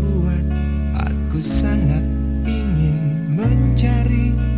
بو سنچاری